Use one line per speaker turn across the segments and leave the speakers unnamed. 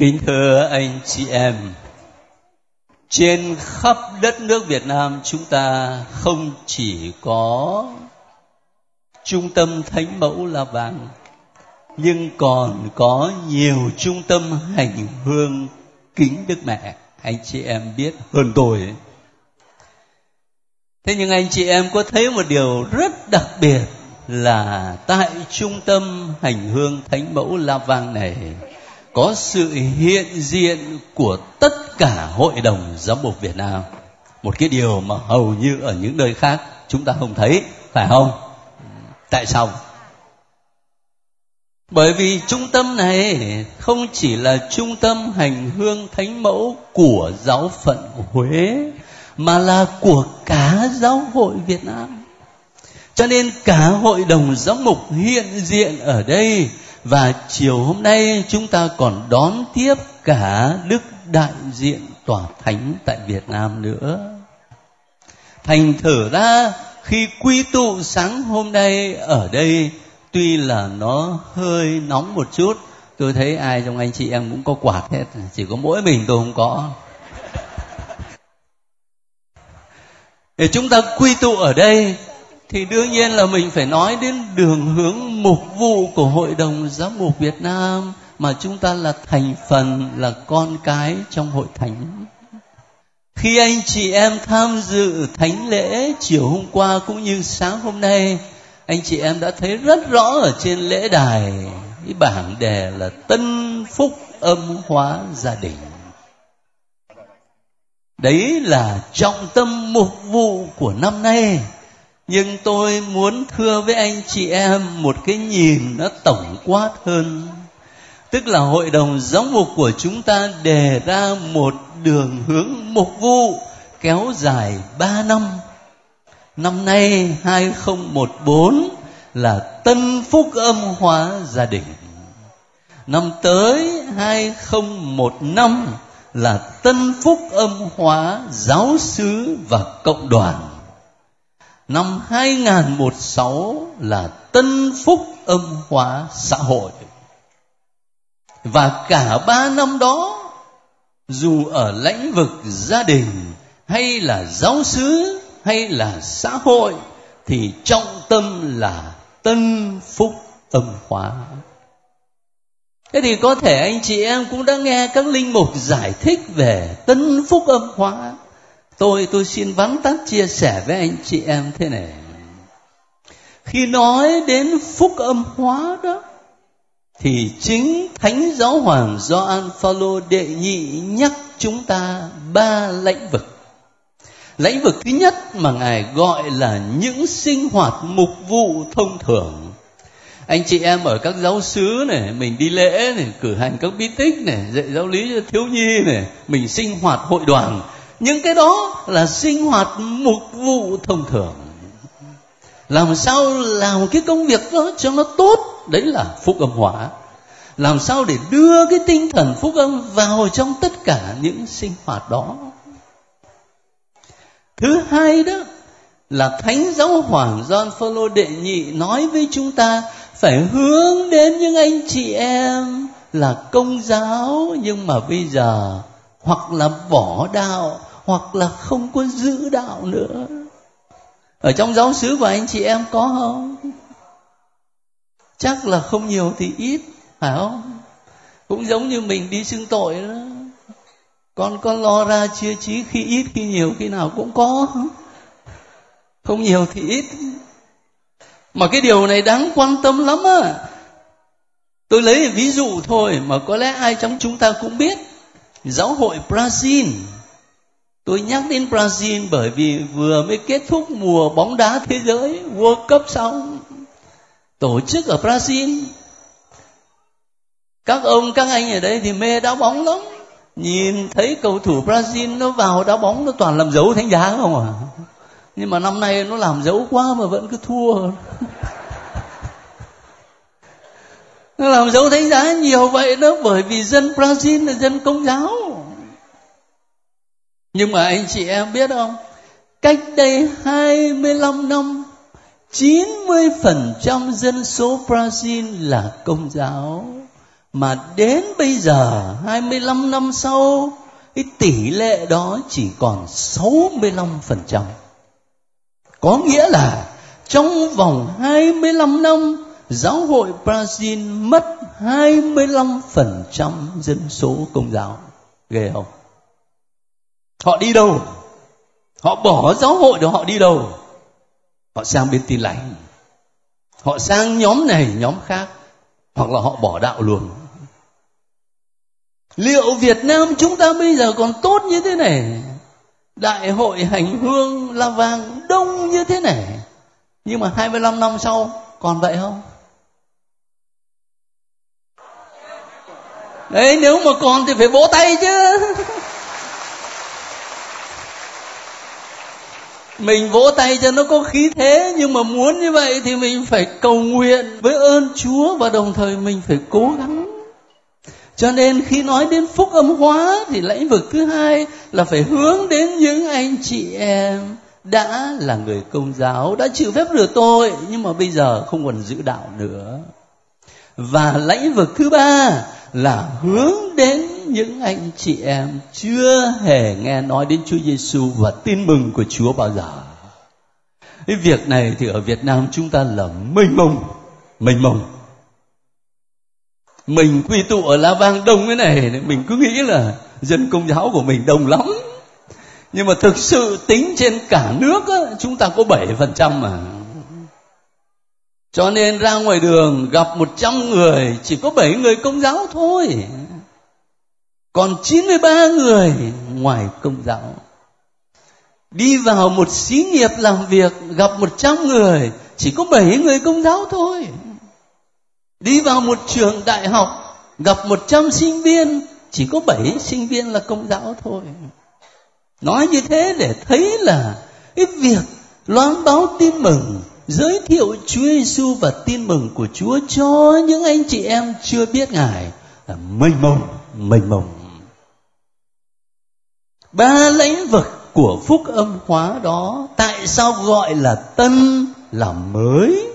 Kính thưa anh chị em, trên khắp đất nước Việt Nam chúng ta không chỉ có trung tâm thánh mẫu La Vàng, nhưng còn có nhiều trung tâm hành hương kính Đức Mẹ. Anh chị em biết hơn tôi. Thế nhưng anh chị em có thấy một điều rất đặc biệt là tại trung tâm hành hương thánh mẫu La Vang này có sự hiện diện của tất cả hội đồng giám mục Việt Nam. Một cái điều mà hầu như ở những nơi khác chúng ta không thấy, phải không? Tại sao? Bởi vì trung tâm này không chỉ là trung tâm hành hương thánh mẫu của giáo phận Huế mà là của cả giáo hội Việt Nam. Cho nên cả hội đồng giám mục hiện diện ở đây và chiều hôm nay chúng ta còn đón tiếp cả đức đại diện tòa thánh tại Việt Nam nữa. Thành thử ra, khi quy tụ sáng hôm nay ở đây, tuy là nó hơi nóng một chút, tôi thấy ai trong anh chị em cũng có quạt hết, chỉ có mỗi mình tôi không có để chúng ta quy tụ ở đây thì đương nhiên là mình phải nói đến đường hướng mục vụ của hội đồng giám mục Việt Nam, mà chúng ta là thành phần, là con cái trong hội thánh. Khi anh chị em tham dự thánh lễ chiều hôm qua cũng như sáng hôm nay, anh chị em đã thấy rất rõ ở trên lễ đài, cái bảng đề là tân phúc âm hóa gia đình. Đấy là trọng tâm mục vụ của năm nay nhưng tôi muốn thưa với anh chị em một cái nhìn nó tổng quát hơn. Tức là hội đồng giáo mục của chúng ta đề ra một đường hướng mục vụ kéo dài ba năm. Năm nay 2014 là tân phúc âm hóa gia đình. Năm tới 2015 là tân phúc âm hóa giáo xứ và cộng đoàn năm 2016 là tân phúc âm hóa xã hội. Và cả ba năm đó, dù ở lĩnh vực gia đình hay là giáo xứ hay là xã hội, thì trọng tâm là tân phúc âm hóa. Thế thì có thể anh chị em cũng đã nghe các linh mục giải thích về tân phúc âm hóa tôi tôi xin vắn tắt chia sẻ với anh chị em thế này. Khi nói đến phúc âm hóa đó, thì chính thánh giáo hoàng Gioan Phaolô đệ nhị nhắc chúng ta ba lĩnh vực. Lĩnh vực thứ nhất mà ngài gọi là những sinh hoạt mục vụ thông thường. Anh chị em ở các giáo xứ này, mình đi lễ này, cử hành các bí tích này, dạy giáo lý cho thiếu nhi này, mình sinh hoạt hội đoàn những cái đó là sinh hoạt mục vụ thông thường. Làm sao làm cái công việc đó cho nó tốt? Đấy là phúc âm hóa. Làm sao để đưa cái tinh thần phúc âm vào trong tất cả những sinh hoạt đó? Thứ hai đó là thánh giáo hoàng John Phaolô đệ nhị nói với chúng ta phải hướng đến những anh chị em là công giáo nhưng mà bây giờ hoặc là bỏ đạo hoặc là không có giữ đạo nữa. Ở trong giáo xứ của anh chị em có không? Chắc là không nhiều thì ít, phải không? Cũng giống như mình đi xưng tội đó. Con con lo ra chia trí khi ít, khi nhiều, khi nào cũng có. Không nhiều thì ít. Mà cái điều này đáng quan tâm lắm á. Tôi lấy ví dụ thôi mà có lẽ ai trong chúng ta cũng biết. Giáo hội brazil tôi nhắc đến brazil bởi vì vừa mới kết thúc mùa bóng đá thế giới world cup xong. Tổ chức ở brazil. Các ông, các anh ở đây thì mê đá bóng lắm. Nhìn thấy cầu thủ brazil nó vào đá bóng nó toàn làm dấu thánh giá không à nhưng mà năm nay nó làm dấu quá mà vẫn cứ thua. Nó làm dấu thánh giá nhiều vậy đó bởi vì dân brazil là dân công giáo nhưng mà anh chị em biết không cách đây 25 năm 90% dân số Brazil là công giáo mà đến bây giờ 25 năm sau, cái tỷ lệ đó chỉ còn 65%. Có nghĩa là trong vòng 25 năm, giáo hội Brazil mất 25% dân số công giáo. Ghê không? Họ đi đâu? Họ bỏ giáo hội rồi họ đi đâu? Họ sang bên tin lành. Họ sang nhóm này, nhóm khác. Hoặc là họ bỏ đạo luôn. Liệu Việt Nam chúng ta bây giờ còn tốt như thế này? Đại hội hành hương la vàng đông như thế này. Nhưng mà 25 năm sau còn vậy không? Đấy nếu mà còn thì phải vỗ tay chứ. Mình vỗ tay cho nó có khí thế, nhưng mà muốn như vậy thì mình phải cầu nguyện với ơn chúa và đồng thời mình phải cố gắng. Cho nên khi nói đến phúc âm hóa thì lĩnh vực thứ hai là phải hướng đến những anh chị em đã là người công giáo, đã chịu phép rửa tội, nhưng mà bây giờ không còn giữ đạo nữa. Và lĩnh vực thứ ba là hướng đến những anh chị em chưa hề nghe nói đến Chúa Giêsu và tin mừng của Chúa bao giờ. Cái việc này thì ở Việt Nam chúng ta là mênh mông, mênh mông. Mình quy tụ ở La Vang đông thế này, mình cứ nghĩ là dân công giáo của mình đông lắm. Nhưng mà thực sự tính trên cả nước á, chúng ta có 7% mà cho nên ra ngoài đường gặp 100 người chỉ có 7 người công giáo thôi. Còn 93 người ngoài công giáo. Đi vào một xí nghiệp làm việc gặp 100 người chỉ có 7 người công giáo thôi. Đi vào một trường đại học gặp 100 sinh viên chỉ có 7 sinh viên là công giáo thôi. Nói như thế để thấy là cái việc loan báo tin mừng giới thiệu Chúa Giêsu và tin mừng của Chúa cho những anh chị em chưa biết Ngài là mênh mông, mênh mông. Ba lĩnh vực của phúc âm hóa đó tại sao gọi là tân là mới?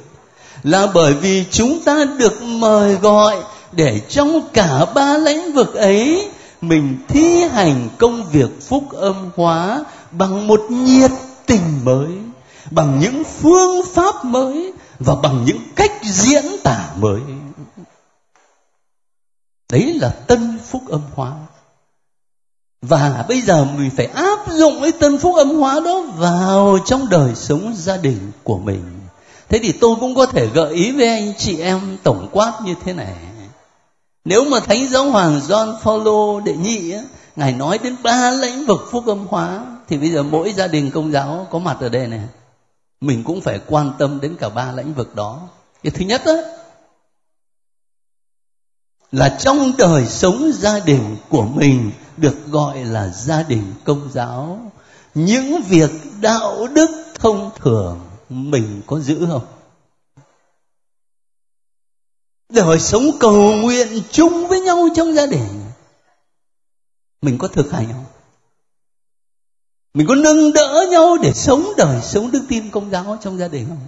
Là bởi vì chúng ta được mời gọi để trong cả ba lĩnh vực ấy mình thi hành công việc phúc âm hóa bằng một nhiệt tình mới, bằng những phương pháp mới và bằng những cách diễn tả mới. Đấy là tân phúc âm hóa và bây giờ mình phải áp dụng cái tân phúc âm hóa đó vào trong đời sống gia đình của mình. Thế thì tôi cũng có thể gợi ý với anh chị em tổng quát như thế này. Nếu mà thánh giáo hoàng John Paul đệ nhị á, ngài nói đến ba lĩnh vực phúc âm hóa thì bây giờ mỗi gia đình công giáo có mặt ở đây này. Mình cũng phải quan tâm đến cả ba lĩnh vực đó. Cái thứ nhất đó, là trong đời sống gia đình của mình được gọi là gia đình công giáo. Những việc đạo đức thông thường mình có giữ không? Đời sống cầu nguyện chung với nhau trong gia đình, mình có thực hành không? Mình có nâng đỡ nhau để sống đời sống đức tin công giáo trong gia đình không?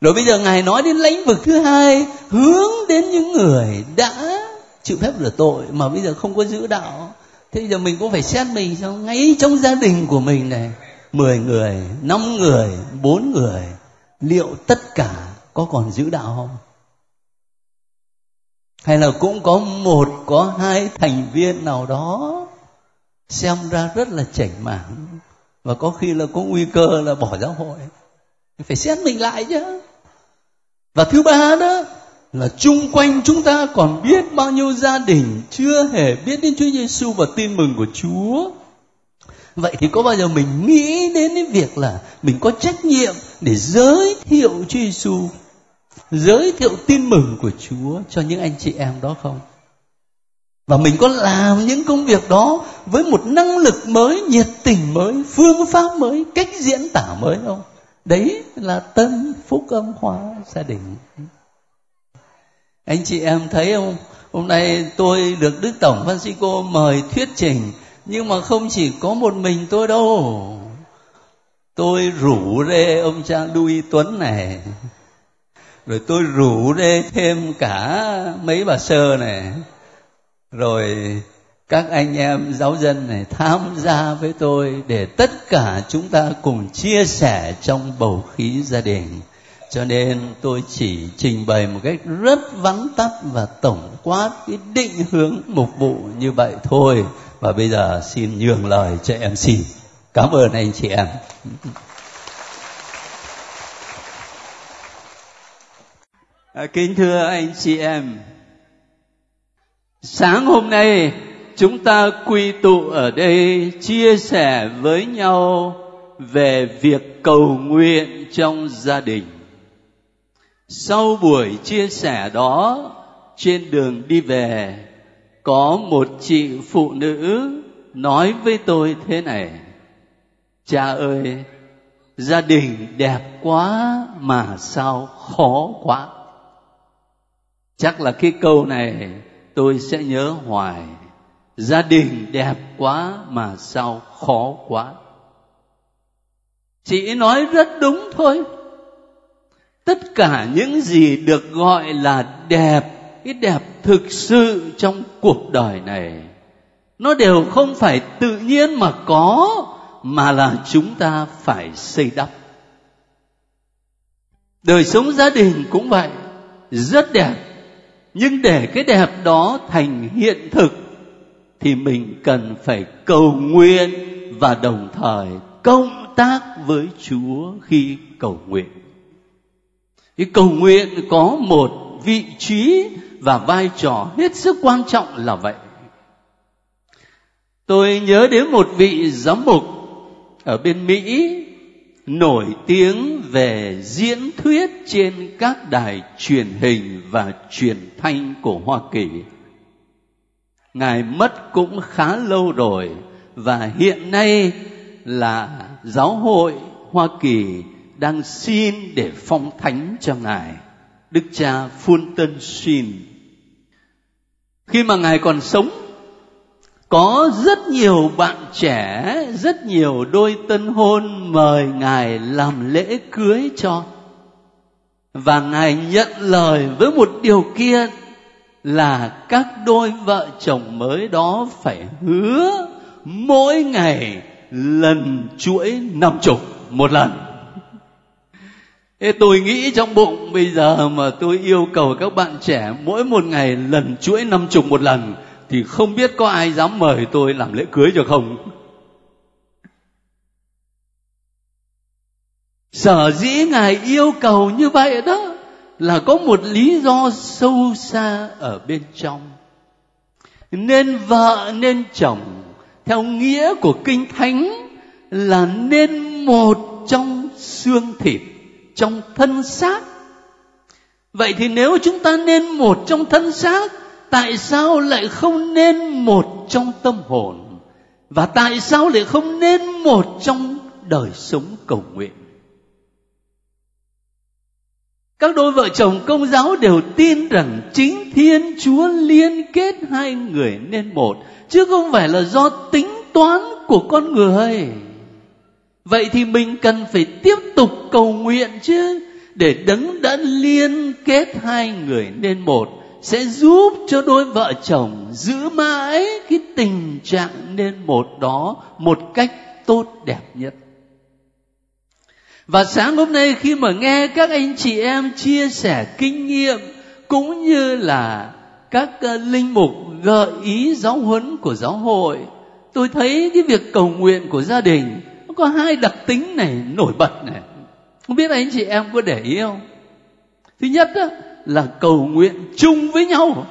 Rồi bây giờ ngài nói đến lĩnh vực thứ hai, hướng đến những người đã chịu phép rửa tội mà bây giờ không có giữ đạo. Thế giờ mình cũng phải xét mình cho ngay trong gia đình của mình này, mười người, năm người, bốn người, liệu tất cả có còn giữ đạo không? Hay là cũng có một, có hai thành viên nào đó xem ra rất là chảnh mảng và có khi là có nguy cơ là bỏ giáo hội? Phải xét mình lại chứ. Và thứ ba đó là chung quanh chúng ta còn biết bao nhiêu gia đình chưa hề biết đến Chúa Giêsu và tin mừng của Chúa. Vậy thì có bao giờ mình nghĩ đến cái việc là mình có trách nhiệm để giới thiệu Chúa Giêsu, giới thiệu tin mừng của Chúa cho những anh chị em đó không? và mình có làm những công việc đó với một năng lực mới nhiệt tình mới phương pháp mới cách diễn tả mới không đấy là tân phúc âm hóa gia đình anh chị em thấy không? Hôm nay tôi được đức tổng francisco mời thuyết trình, nhưng mà không chỉ có một mình tôi đâu. Tôi rủ rê ông cha Louis Tuấn này, rồi tôi rủ rê thêm cả mấy bà sơ này, rồi các anh em giáo dân này tham gia với tôi để tất cả chúng ta cùng chia sẻ trong bầu khí gia đình cho nên tôi chỉ trình bày một cách rất vắn tắt và tổng quát cái định hướng mục vụ như vậy thôi. Và bây giờ xin nhường lời cho em xin cảm ơn anh chị em. À, kính thưa anh chị em sáng hôm nay chúng ta quy tụ ở đây chia sẻ với nhau về việc cầu nguyện trong gia đình sau buổi chia sẻ đó, trên đường đi về, có một chị phụ nữ nói với tôi thế này. Cha ơi, gia đình đẹp quá mà sao khó quá. Chắc là cái câu này tôi sẽ nhớ hoài. Gia đình đẹp quá mà sao khó quá. Chị nói rất đúng thôi tất cả những gì được gọi là đẹp, cái đẹp thực sự trong cuộc đời này, nó đều không phải tự nhiên mà có, mà là chúng ta phải xây đắp. Đời sống gia đình cũng vậy, rất đẹp. Nhưng để cái đẹp đó thành hiện thực, thì mình cần phải cầu nguyện và đồng thời công tác với chúa khi cầu nguyện cái cầu nguyện có một vị trí và vai trò hết sức quan trọng là vậy. Tôi nhớ đến một vị giám mục ở bên mỹ nổi tiếng về diễn thuyết trên các đài truyền hình và truyền thanh của hoa kỳ. Ngài mất cũng khá lâu rồi và hiện nay là giáo hội hoa kỳ đang xin để phong thánh cho ngài, đức cha Fulton xin. khi mà ngài còn sống, có rất nhiều bạn trẻ, rất nhiều đôi tân hôn mời ngài làm lễ cưới cho và ngài nhận lời với một điều kiện là các đôi vợ chồng mới đó phải hứa mỗi ngày lần chuỗi năm chục một lần Thế tôi nghĩ trong bụng bây giờ mà tôi yêu cầu các bạn trẻ mỗi một ngày lần chuỗi năm chục một lần thì không biết có ai dám mời tôi làm lễ cưới cho không. Sở dĩ Ngài yêu cầu như vậy đó là có một lý do sâu xa ở bên trong. Nên vợ, nên chồng, theo nghĩa của kinh thánh là nên một trong xương thịt trong thân xác. Vậy thì nếu chúng ta nên một trong thân xác, tại sao lại không nên một trong tâm hồn? Và tại sao lại không nên một trong đời sống cầu nguyện? Các đôi vợ chồng công giáo đều tin rằng chính thiên chúa liên kết hai người nên một, chứ không phải là do tính toán của con người vậy thì mình cần phải tiếp tục cầu nguyện chứ. Để đấng đã liên kết hai người nên một, sẽ giúp cho đôi vợ chồng giữ mãi cái tình trạng nên một đó một cách tốt đẹp nhất. Và sáng hôm nay khi mà nghe các anh chị em chia sẻ kinh nghiệm, cũng như là các ờ, linh mục gợi ý giáo huấn của giáo hội, tôi thấy cái việc cầu nguyện của gia đình có hai đặc tính này nổi bật này. Không biết anh chị em có để ý không? Thứ nhất đó, là cầu nguyện chung với nhau.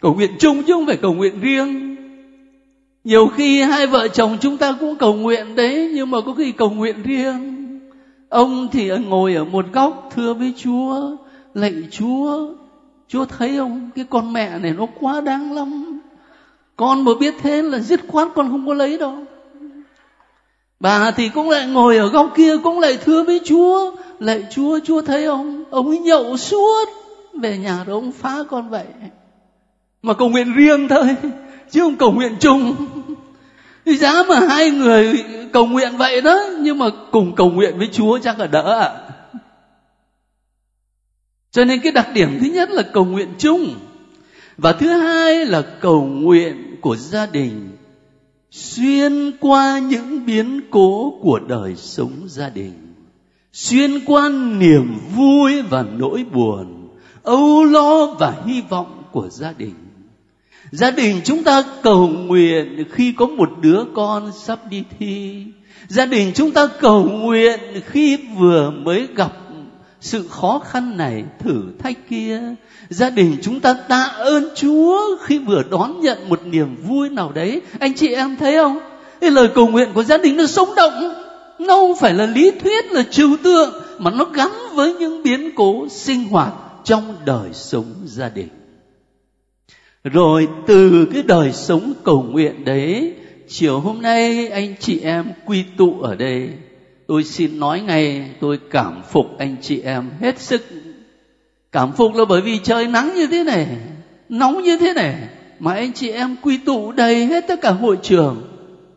Cầu nguyện chung chứ không phải cầu nguyện riêng. Nhiều khi hai vợ chồng chúng ta cũng cầu nguyện đấy nhưng mà có khi cầu nguyện riêng. Ông thì ngồi ở một góc thưa với chúa lạy chúa. Chúa thấy không? Cái con mẹ này nó quá đáng lắm. Con mà biết thế là dứt khoát con không có lấy đâu bà thì cũng lại ngồi ở góc kia, cũng lại thưa với chúa. Lạy chúa chúa thấy ông ông ấy nhậu suốt. Về nhà rồi ông phá con vậy. Mà cầu nguyện riêng thôi, chứ không cầu nguyện chung. Thì giá mà hai người cầu nguyện vậy đó, nhưng mà cùng cầu nguyện với chúa chắc là đỡ ạ. Cho nên cái đặc điểm thứ nhất là cầu nguyện chung. Và thứ hai là cầu nguyện của gia đình xuyên qua những biến cố của đời sống gia đình, xuyên qua niềm vui và nỗi buồn, âu lo và hy vọng của gia đình. Gia đình chúng ta cầu nguyện khi có một đứa con sắp đi thi. Gia đình chúng ta cầu nguyện khi vừa mới gặp sự khó khăn này thử thách kia. Gia đình chúng ta tạ ơn chúa khi vừa đón nhận một niềm vui nào đấy. Anh chị em thấy không? Cái lời cầu nguyện của gia đình nó sống động. Nó không phải là lý thuyết, là trừu tượng, mà nó gắn với những biến cố sinh hoạt trong đời sống gia đình. Rồi từ cái đời sống cầu nguyện đấy, chiều hôm nay anh chị em quy tụ ở đây tôi xin nói ngay tôi cảm phục anh chị em hết sức. Cảm phục là bởi vì trời nắng như thế này nóng như thế này mà anh chị em quy tụ đầy hết tất cả hội trường.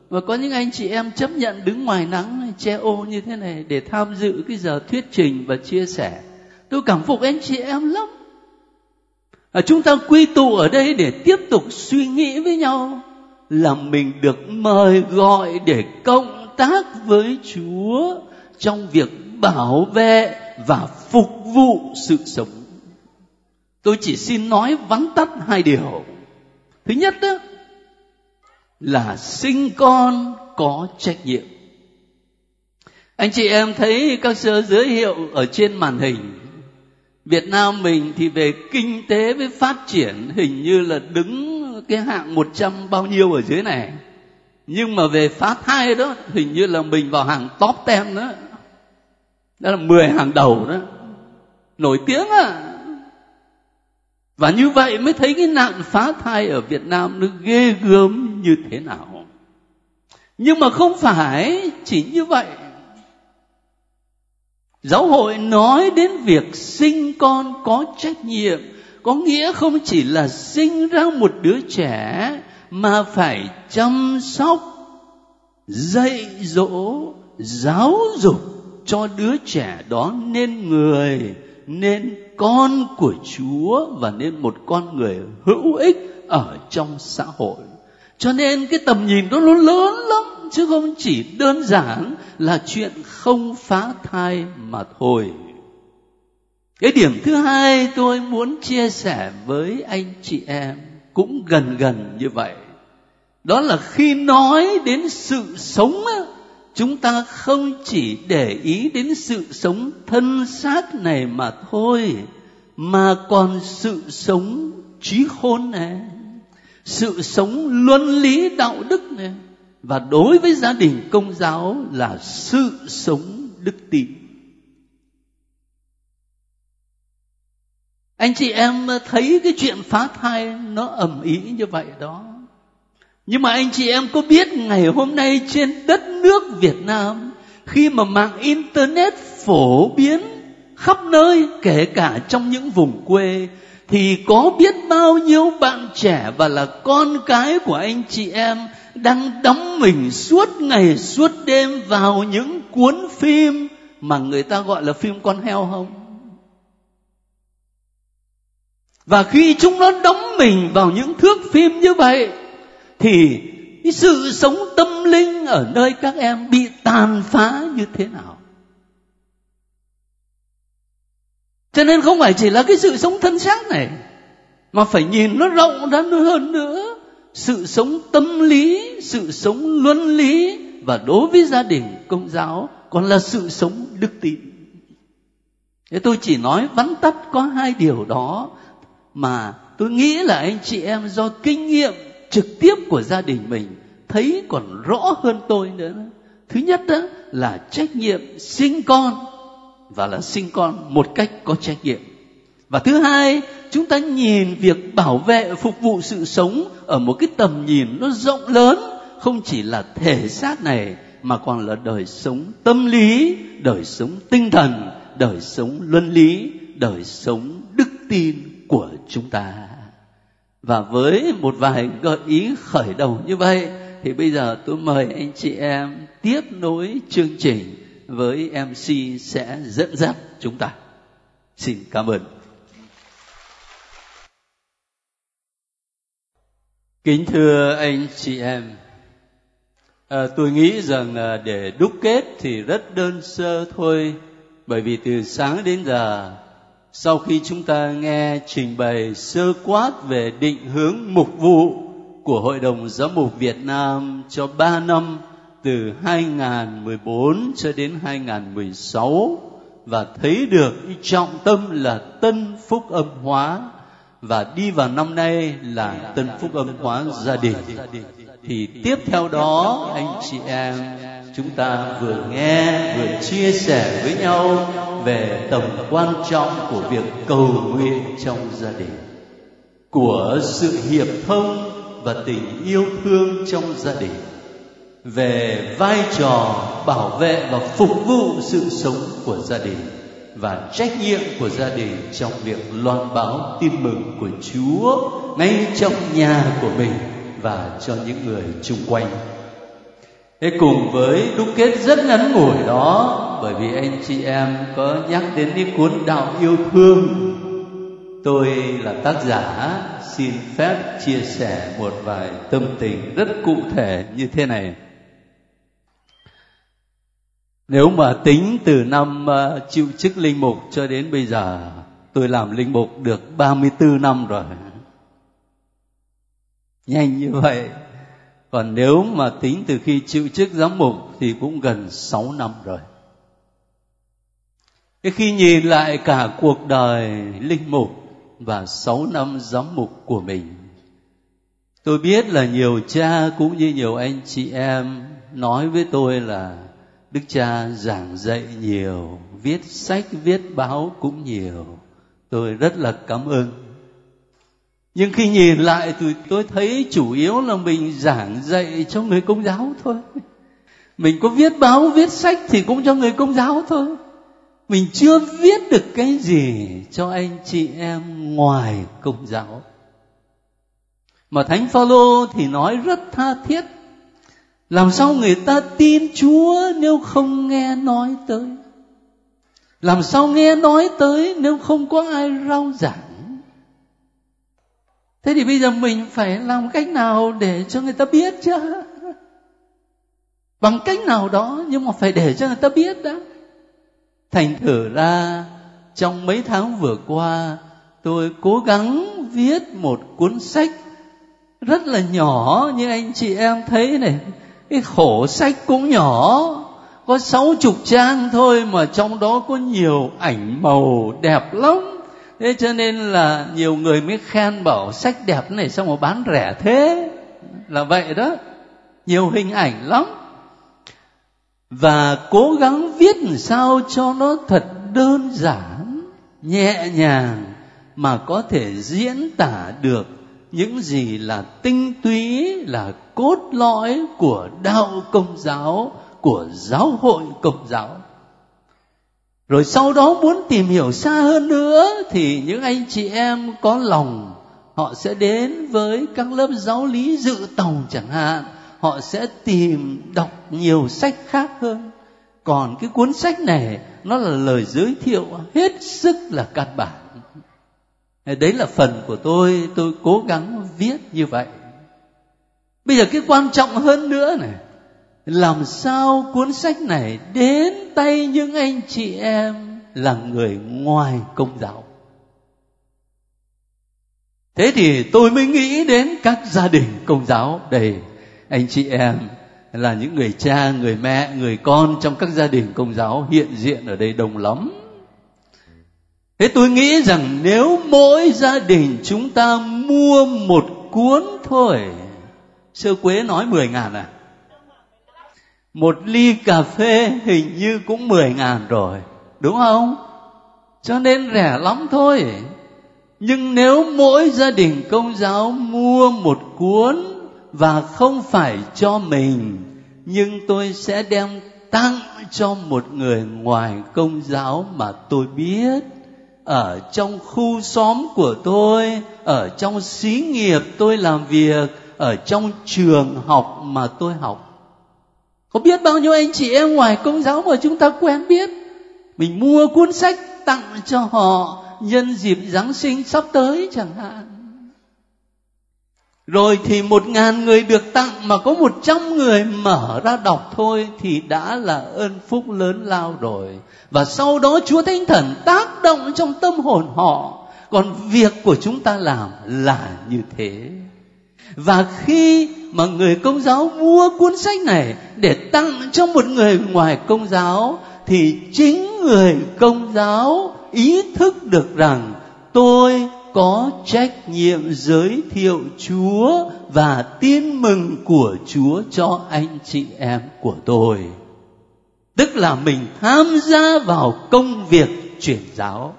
Và có những anh chị em chấp nhận đứng ngoài nắng che ô như thế này để tham dự cái giờ thuyết trình và chia sẻ. Tôi cảm phục anh chị em lắm. À, chúng ta quy tụ ở đây để tiếp tục suy nghĩ với nhau là mình được mời gọi để cộng tác với chúa trong việc bảo vệ và phục vụ sự sống. Tôi chỉ xin nói vắn tắt hai điều. Thứ nhất đó là sinh con có trách nhiệm. Anh chị em thấy các sơ giới hiệu ở trên màn hình. Việt Nam mình thì về kinh tế với phát triển, hình như là đứng cái hạng 100 bao nhiêu ở dưới này. Nhưng mà về phá thai đó, hình như là mình vào hàng top ten đó. Đó là 10 hàng đầu đó. Nổi tiếng à. Và như vậy mới thấy cái nạn phá thai ở Việt Nam nó ghê gớm như thế nào. Nhưng mà không phải chỉ như vậy giáo hội nói đến việc sinh con có trách nhiệm, có nghĩa không chỉ là sinh ra một đứa trẻ mà phải chăm sóc, dạy dỗ, giáo dục cho đứa trẻ đó nên người, nên con của chúa và nên một con người hữu ích ở trong xã hội. Cho nên cái tầm nhìn đó nó lớn lắm, chứ không chỉ đơn giản là chuyện không phá thai mà thôi. Cái điểm thứ hai tôi muốn chia sẻ với anh chị em cũng gần gần như vậy đó là khi nói đến sự sống chúng ta không chỉ để ý đến sự sống thân xác này mà thôi, mà còn sự sống trí khôn này sự sống luân lý đạo đức này và đối với gia đình công giáo là sự sống đức tin. Anh chị em thấy cái chuyện phá thai nó ầm ĩ như vậy đó nhưng mà anh chị em có biết ngày hôm nay trên đất nước việt nam, khi mà mạng internet phổ biến khắp nơi, kể cả trong những vùng quê, thì có biết bao nhiêu bạn trẻ và là con cái của anh chị em đang đắm mình suốt ngày suốt đêm vào những cuốn phim mà người ta gọi là phim con heo không? Và khi chúng nó đóng mình vào những thước phim như vậy thì cái sự sống tâm linh ở nơi các em bị tàn phá như thế nào? Cho nên không phải chỉ là cái sự sống thân xác này, mà phải nhìn nó rộng ra hơn nữa. Sự sống tâm lý, sự sống luân lý và đối với gia đình, công giáo còn là sự sống đức tin. Thế tôi chỉ nói vắn tắt có hai điều đó mà tôi nghĩ là anh chị em do kinh nghiệm trực tiếp của gia đình mình, thấy còn rõ hơn tôi nữa. Thứ nhất đó là trách nhiệm sinh con, và là sinh con một cách có trách nhiệm. Và thứ hai, chúng ta nhìn việc bảo vệ, phục vụ sự sống ở một cái tầm nhìn nó rộng lớn, không chỉ là thể xác này, mà còn là đời sống tâm lý, đời sống tinh thần, đời sống luân lý, đời sống đức tin của chúng ta và với một vài gợi ý khởi đầu như vậy thì bây giờ tôi mời anh chị em tiếp nối chương trình với mc sẽ dẫn dắt chúng ta. Xin cảm ơn. Kính thưa anh chị em à, tôi nghĩ rằng là để đúc kết thì rất đơn sơ thôi bởi vì từ sáng đến giờ sau khi chúng ta nghe trình bày sơ quát về định hướng mục vụ của Hội đồng giáo mục Việt Nam cho 3 năm từ 2014 cho đến 2016 và thấy được trọng tâm là tân phúc âm hóa và đi vào năm nay là tân phúc âm hóa gia đình. Thì tiếp theo đó, anh chị em, chúng ta vừa nghe, vừa chia sẻ với nhau về tầm quan trọng của việc cầu nguyện trong gia đình, của sự hiệp thông và tình yêu thương trong gia đình, về vai trò bảo vệ và phục vụ sự sống của gia đình và trách nhiệm của gia đình trong việc loan báo tin mừng của Chúa ngay trong nhà của mình và cho những người chung quanh. Thế cùng với đúc kết rất ngắn ngủi đó bởi vì anh chị em có nhắc đến cái cuốn đạo yêu thương tôi là tác giả xin phép chia sẻ một vài tâm tình rất cụ thể như thế này nếu mà tính từ năm uh, chịu chức linh mục cho đến bây giờ, tôi làm linh mục được 34 năm rồi. Nhanh như vậy. Còn nếu mà tính từ khi chịu chức giám mục thì cũng gần 6 năm rồi. Cái khi nhìn lại cả cuộc đời linh mục và sáu năm giám mục của mình, tôi biết là nhiều cha cũng như nhiều anh chị em nói với tôi là đức cha giảng dạy nhiều viết sách viết báo cũng nhiều. Tôi rất là cảm ơn. Nhưng khi nhìn lại thì tôi thấy chủ yếu là mình giảng dạy cho người công giáo thôi. Mình có viết báo viết sách thì cũng cho người công giáo thôi mình chưa viết được cái gì cho anh chị em ngoài công giáo. Mà thánh phaolô thì nói rất tha thiết, làm sao người ta tin chúa nếu không nghe nói tới? Làm sao nghe nói tới nếu không có ai rao giảng? Thế thì bây giờ mình phải làm cách nào để cho người ta biết chứ? Bằng cách nào đó nhưng mà phải để cho người ta biết đó thành thử ra, trong mấy tháng vừa qua, tôi cố gắng viết một cuốn sách rất là nhỏ như anh chị em thấy này. Cái khổ sách cũng nhỏ, có sáu chục trang thôi mà trong đó có nhiều ảnh màu đẹp lắm. Thế cho nên là nhiều người mới khen bảo sách đẹp này sao mà bán rẻ thế? Là vậy đó. Nhiều hình ảnh lắm và cố gắng viết làm sao cho nó thật đơn giản, nhẹ nhàng mà có thể diễn tả được những gì là tinh túy, là cốt lõi của đạo công giáo, của giáo hội công giáo. Rồi sau đó muốn tìm hiểu xa hơn nữa thì những anh chị em có lòng, họ sẽ đến với các lớp giáo lý dự tòng chẳng hạn họ sẽ tìm đọc nhiều sách khác hơn. Còn cái cuốn sách này, nó là lời giới thiệu hết sức là căn bản. Đấy là phần của tôi tôi cố gắng viết như vậy. Bây giờ cái quan trọng hơn nữa này, làm sao cuốn sách này đến tay những anh chị em là người ngoài công giáo? Thế thì tôi mới nghĩ đến các gia đình công giáo đây anh chị em là những người cha, người mẹ, người con trong các gia đình công giáo hiện diện ở đây đông lắm. Thế tôi nghĩ rằng nếu mỗi gia đình chúng ta mua một cuốn thôi, sơ quế nói 10 ngàn à? Một ly cà phê hình như cũng 10 ngàn rồi, đúng không? Cho nên rẻ lắm thôi. Nhưng nếu mỗi gia đình công giáo mua một cuốn và không phải cho mình, nhưng tôi sẽ đem tặng cho một người ngoài công giáo mà tôi biết. Ở trong khu xóm của tôi, ở trong xí nghiệp tôi làm việc, ở trong trường học mà tôi học. Có biết bao nhiêu anh chị em ngoài công giáo mà chúng ta quen biết? Mình mua cuốn sách tặng cho họ nhân dịp giáng sinh sắp tới chẳng hạn rồi thì một ngàn người được tặng mà có một trăm người mở ra đọc thôi thì đã là ơn phúc lớn lao rồi. Và sau đó chúa thánh thần tác động trong tâm hồn họ. Còn việc của chúng ta làm là như thế. Và khi mà người công giáo mua cuốn sách này để tặng cho một người ngoài công giáo, thì chính người công giáo ý thức được rằng tôi có trách nhiệm giới thiệu Chúa và tin mừng của Chúa cho anh chị em của tôi. Tức là mình tham gia vào công việc truyền giáo.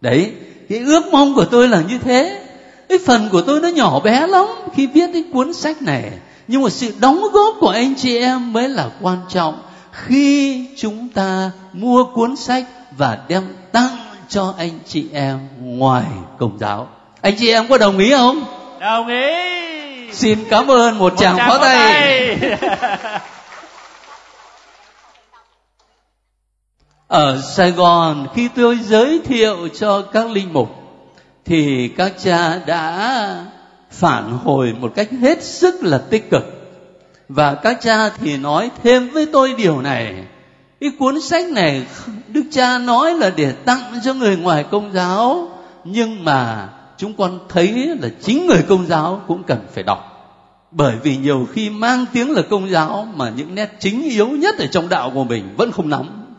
Đấy, cái ước mong của tôi là như thế. Cái phần của tôi nó nhỏ bé lắm khi viết cái cuốn sách này. Nhưng mà sự đóng góp của anh chị em mới là quan trọng khi chúng ta mua cuốn sách và đem tặng cho anh chị em ngoài công giáo. Anh chị em có đồng ý không?
Đồng ý.
Xin cảm ơn một, một tràng pháo tay, tay. ở sài gòn khi tôi giới thiệu cho các linh mục thì các cha đã phản hồi một cách hết sức là tích cực. Và các cha thì nói thêm với tôi điều này cái cuốn sách này, đức cha nói là để tặng cho người ngoài công giáo. Nhưng mà chúng con thấy là chính người công giáo cũng cần phải đọc. Bởi vì nhiều khi mang tiếng là công giáo mà những nét chính yếu nhất ở trong đạo của mình vẫn không nắm.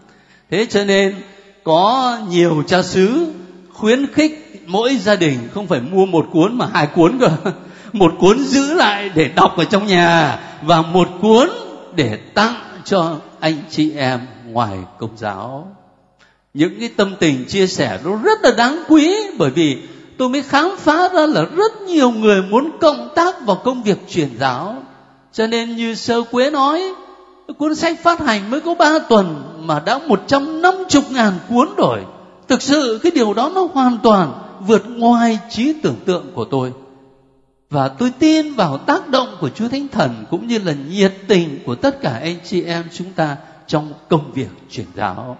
Thế cho nên có nhiều cha xứ khuyến khích mỗi gia đình không phải mua một cuốn mà hai cuốn cơ. Một cuốn giữ lại để đọc ở trong nhà và một cuốn để tặng cho anh chị em ngoài công giáo. Những cái tâm tình chia sẻ nó rất là đáng quý, bởi vì tôi mới khám phá ra là rất nhiều người muốn cộng tác vào công việc truyền giáo. Cho nên như sơ quế nói, cuốn sách phát hành mới có ba tuần mà đã một trăm năm chục ngàn cuốn rồi. Thực sự cái điều đó nó hoàn toàn vượt ngoài trí tưởng tượng của tôi và tôi tin vào tác động của Chúa Thánh Thần cũng như là nhiệt tình của tất cả anh chị em chúng ta trong công việc truyền giáo.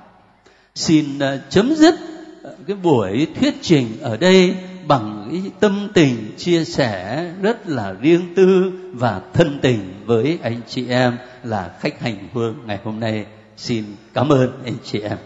Xin ờ, chấm dứt ờ, cái buổi thuyết trình ở đây bằng cái tâm tình chia sẻ rất là riêng tư và thân tình với anh chị em là khách hành hương ngày hôm nay. Xin cảm ơn anh chị em.